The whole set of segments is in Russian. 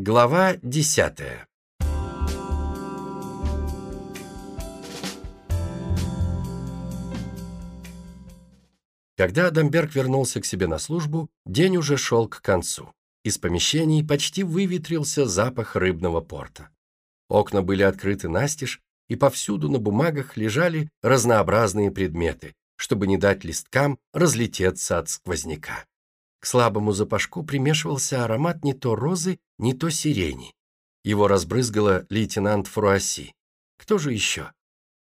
Глава десятая Когда Адамберг вернулся к себе на службу, день уже шел к концу. Из помещений почти выветрился запах рыбного порта. Окна были открыты настежь, и повсюду на бумагах лежали разнообразные предметы, чтобы не дать листкам разлететься от сквозняка. К слабому запашку примешивался аромат не то розы, не то сирени. Его разбрызгала лейтенант Фруасси. Кто же еще?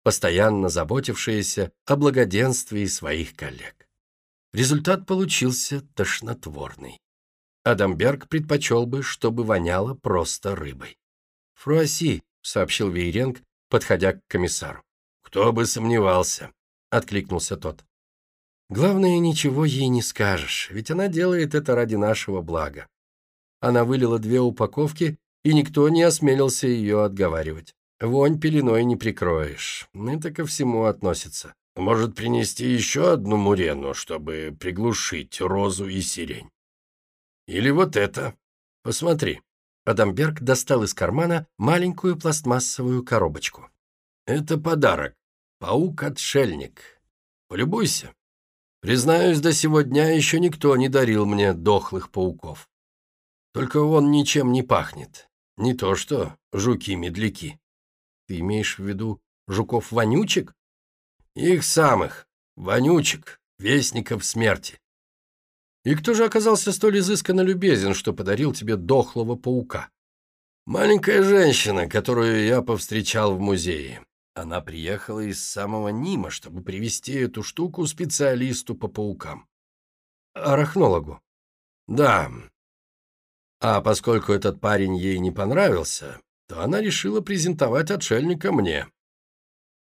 Постоянно заботившаяся о благоденствии своих коллег. Результат получился тошнотворный. Адамберг предпочел бы, чтобы воняло просто рыбой. «Фруасси», — сообщил Вейренг, подходя к комиссару. «Кто бы сомневался», — откликнулся тот. «Главное, ничего ей не скажешь, ведь она делает это ради нашего блага. Она вылила две упаковки, и никто не осмелился ее отговаривать. Вонь пеленой не прикроешь. Это ко всему относится. Может, принести еще одну мурену, чтобы приглушить розу и сирень? Или вот это. Посмотри. Адамберг достал из кармана маленькую пластмассовую коробочку. Это подарок. Паук-отшельник. Полюбуйся. Признаюсь, до сего дня еще никто не дарил мне дохлых пауков. Только он ничем не пахнет. Не то что жуки-медляки. Ты имеешь в виду жуков-вонючек? Их самых, вонючек, вестников смерти. И кто же оказался столь изысканно любезен, что подарил тебе дохлого паука? Маленькая женщина, которую я повстречал в музее. Она приехала из самого Нима, чтобы привести эту штуку специалисту по паукам. Арахнологу. Да. А поскольку этот парень ей не понравился, то она решила презентовать отшельника мне.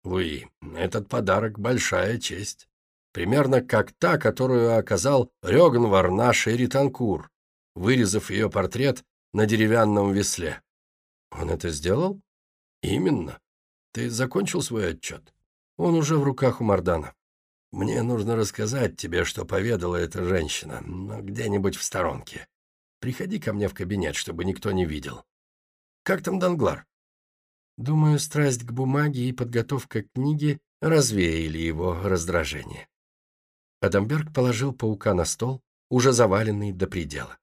Луи, этот подарок — большая честь. Примерно как та, которую оказал Рёгнвар наш Эританкур, вырезав ее портрет на деревянном весле. Он это сделал? Именно. Ты закончил свой отчет? Он уже в руках у Мардана. Мне нужно рассказать тебе, что поведала эта женщина, но где-нибудь в сторонке. Приходи ко мне в кабинет, чтобы никто не видел. Как там Данглар? Думаю, страсть к бумаге и подготовка к книге развеяли его раздражение. Адамберг положил паука на стол, уже заваленный до предела.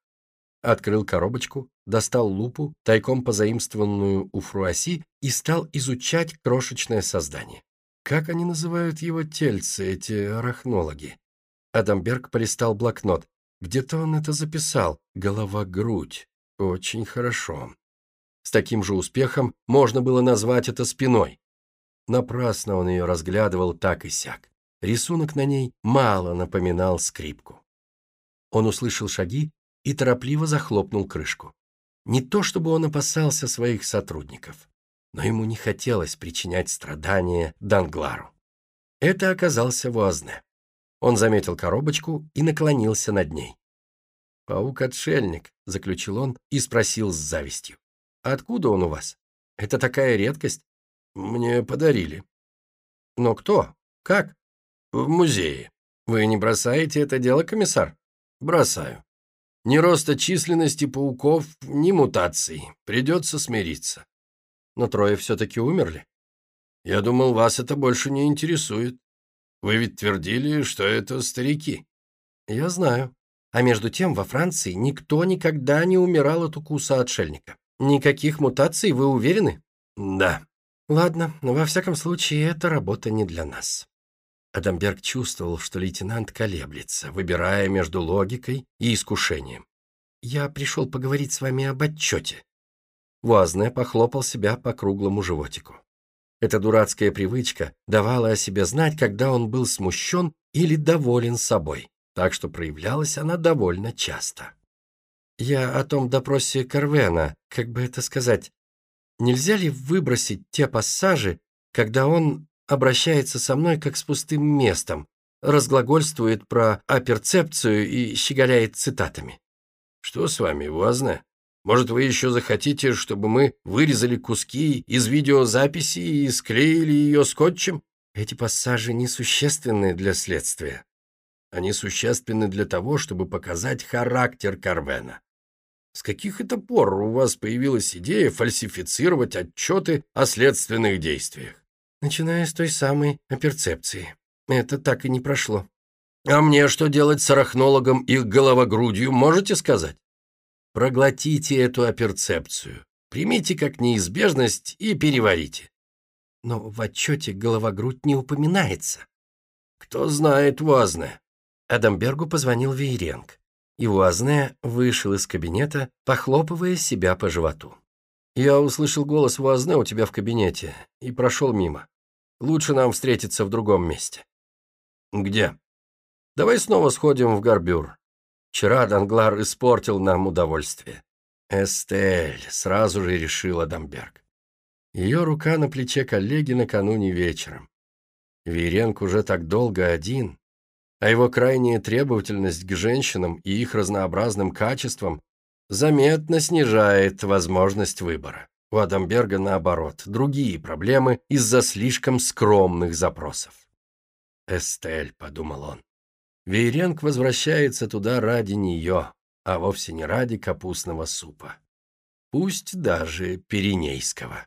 Открыл коробочку, достал лупу, тайком позаимствованную у Фруаси, и стал изучать крошечное создание. Как они называют его тельцы, эти арахнологи? Адамберг полистал блокнот. Где-то он это записал. Голова-грудь. Очень хорошо. С таким же успехом можно было назвать это спиной. Напрасно он ее разглядывал так и сяк. Рисунок на ней мало напоминал скрипку. Он услышал шаги и торопливо захлопнул крышку. Не то чтобы он опасался своих сотрудников, но ему не хотелось причинять страдания Данглару. Это оказался Вуазне. Он заметил коробочку и наклонился над ней. «Паук-отшельник», — заключил он и спросил с завистью. Откуда он у вас? Это такая редкость. Мне подарили. Но кто? Как? В музее. Вы не бросаете это дело, комиссар? Бросаю. Ни роста численности пауков, ни мутаций. Придется смириться. Но трое все-таки умерли. Я думал, вас это больше не интересует. Вы ведь твердили, что это старики. Я знаю. А между тем во Франции никто никогда не умирал от укуса отшельника. Никаких мутаций, вы уверены? Да. Ладно, но во всяком случае, эта работа не для нас. Адамберг чувствовал, что лейтенант колеблется, выбирая между логикой и искушением. «Я пришел поговорить с вами об отчете». Вуазне похлопал себя по круглому животику. Эта дурацкая привычка давала о себе знать, когда он был смущен или доволен собой, так что проявлялась она довольно часто. Я о том допросе Карвена, как бы это сказать. Нельзя ли выбросить те пассажи, когда он обращается со мной как с пустым местом, разглагольствует про оперцепцию и щеголяет цитатами? Что с вами, Вазна? Может, вы еще захотите, чтобы мы вырезали куски из видеозаписи и склеили ее скотчем? Эти пассажи несущественны для следствия. Они существенны для того, чтобы показать характер Карвена. С каких это пор у вас появилась идея фальсифицировать отчеты о следственных действиях? Начиная с той самой оперцепции. Это так и не прошло. А мне что делать с арахнологом и головогрудью, можете сказать? Проглотите эту оперцепцию, примите как неизбежность и переварите. Но в отчете головогрудь не упоминается. Кто знает Вазне. Адамбергу позвонил Вейренг и Вуазне вышел из кабинета, похлопывая себя по животу. «Я услышал голос Вуазне у тебя в кабинете и прошел мимо. Лучше нам встретиться в другом месте». «Где?» «Давай снова сходим в Гарбюр. Вчера Данглар испортил нам удовольствие». «Эстель», — сразу же решила Дамберг. Ее рука на плече коллеги накануне вечером. Виренк уже так долго один, а его крайняя требовательность к женщинам и их разнообразным качествам заметно снижает возможность выбора. У Адамберга, наоборот, другие проблемы из-за слишком скромных запросов. «Эстель», — подумал он, — Вейренг возвращается туда ради нее, а вовсе не ради капустного супа. Пусть даже пиренейского.